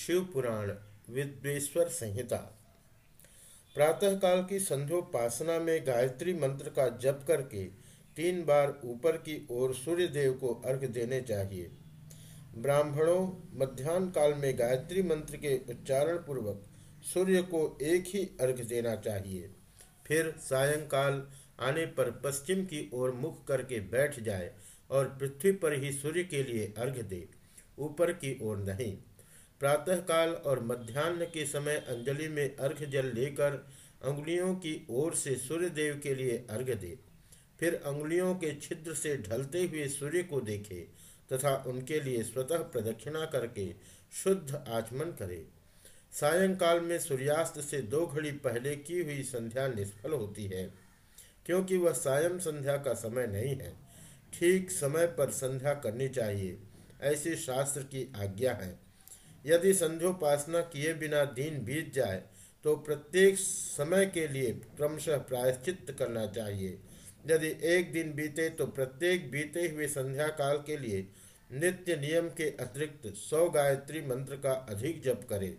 शिव पुराण विद्वेश्वर संहिता। प्रातःकाल की संध्योपासना में गायत्री मंत्र का जप करके तीन बार ऊपर की ओर सूर्य देव को अर्घ देने चाहिए। ब्राह्मणों मध्यान्ह काल में गायत्री मंत्र के उच्चारण पूर्वक सूर्य को एक ही अर्घ देना चाहिए। फिर सायंकाल आने पर पश्चिम की ओर मुख करके बैठ जाए और पृथ्वी पर ही सूर्य के लिए अर्घ दे, ऊपर की ओर नहीं। प्रातःकाल और मध्यान्ह के समय अंजलि में अर्घ जल लेकर अंगुलियों की ओर से सूर्य देव के लिए अर्घ दे। फिर अंगुलियों के छिद्र से ढलते हुए सूर्य को देखे तथा उनके लिए स्वतः प्रदक्षिणा करके शुद्ध आचमन करे। सायंकाल में सूर्यास्त से दो घड़ी पहले की हुई संध्या निष्फल होती है, क्योंकि वह सायं संध्या का समय नहीं है। ठीक समय पर संध्या करनी चाहिए, ऐसी शास्त्र की आज्ञा है। यदि संध्योपासना किए बिना दिन बीत जाए तो प्रत्येक समय के लिए क्रमशः प्रायश्चित करना चाहिए। यदि एक दिन बीते तो प्रत्येक बीते हुए संध्या काल के लिए नित्य नियम के अतिरिक्त सौ गायत्री मंत्र का अधिक जप करे।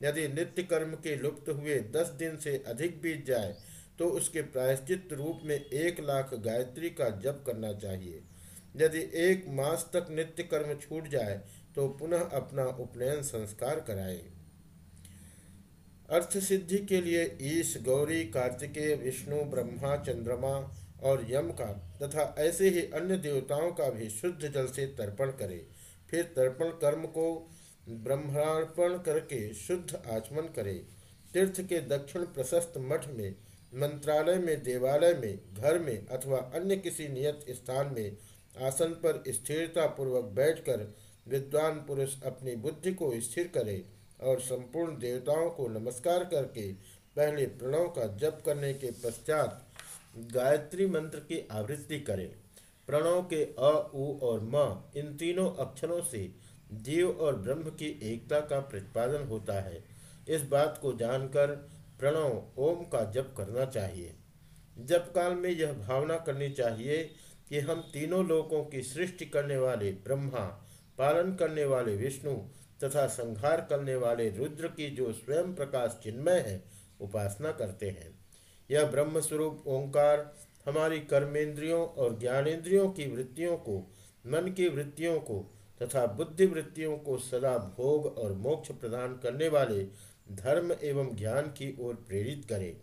यदि नित्य कर्म के लुप्त हुए दस दिन से अधिक बीत जाए तो उसके प्रायश्चित रूप में एक लाख गायत्री का जप करना चाहिए। यदि एक मास तक नित्य कर्म छूट जाए तो पुनः अपना उपनयन संस्कार कराए। अर्थ सिद्धि के लिए ईश, गौरी, कार्तिकेय, विष्णु, ब्रह्मा, चंद्रमा और यम का तथा ऐसे ही अन्य देवताओं का भी शुद्ध जल से तर्पण करे। फिर तर्पण कर्म को ब्रह्मार्पण करके शुद्ध आचमन करे। तीर्थ के दक्षिण प्रशस्त मठ में, मंत्रालय में, देवालय में, घर में अथवा अन्य किसी नियत स्थान में आसन पर स्थिरता पूर्वक बैठकर विद्वान पुरुष अपनी बुद्धि को स्थिर करे और संपूर्ण देवताओं को नमस्कार करके पहले प्रणव का जप करने के पश्चात गायत्री मंत्र की आवृत्ति करें। प्रणव के अ, उ और म इन तीनों अक्षरों से जीव और ब्रह्म की एकता का प्रतिपादन होता है। इस बात को जानकर प्रणव ओम का जप करना चाहिए। जप काल में यह भावना करनी चाहिए कि हम तीनों लोकों की सृष्टि करने वाले ब्रह्मा पालन करने वाले विष्णु तथा संहार करने वाले रुद्र की जो स्वयं प्रकाश चिन्मय है, उपासना करते हैं। यह ब्रह्म स्वरूप ओंकार, हमारी कर्मेंद्रियों और ज्ञानेन्द्रियों की वृत्तियों को, मन की वृत्तियों को तथा बुद्धि वृत्तियों को सदा भोग और मोक्ष प्रदान करने वाले धर्म एवं ज्ञान की ओर प्रेरित करे।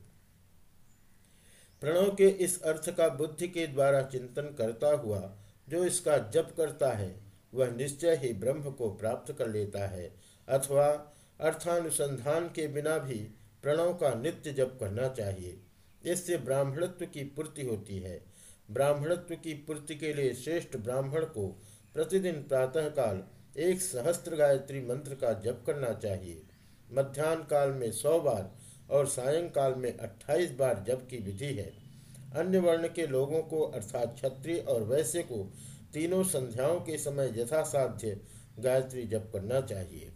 प्रणव के इस अर्थ का बुद्धि के द्वारा चिंतन करता हुआ, जो इसका जप करता है वह निश्चय ही ब्रह्म को प्राप्त कर लेता है, अथवा अर्थानुसंधान के बिना भी प्रणव का नित्य जप करना चाहिए। इससे ब्राह्मणत्व की पूर्ति होती है। ब्राह्मणत्व की पूर्ति के लिए श्रेष्ठ ब्राह्मण को प्रतिदिन प्रातःकाल एक सहस्त्र गायत्री मंत्र का जप करना चाहिए। मध्यान्ह काल में सौ बार और सायंकाल में अट्ठाईस बार जप की विधि है। अन्य वर्ण के लोगों को अर्थात क्षत्रिय और वैश्य को तीनों संध्याओं के समय यथासाध्य गायत्री जप करना चाहिए।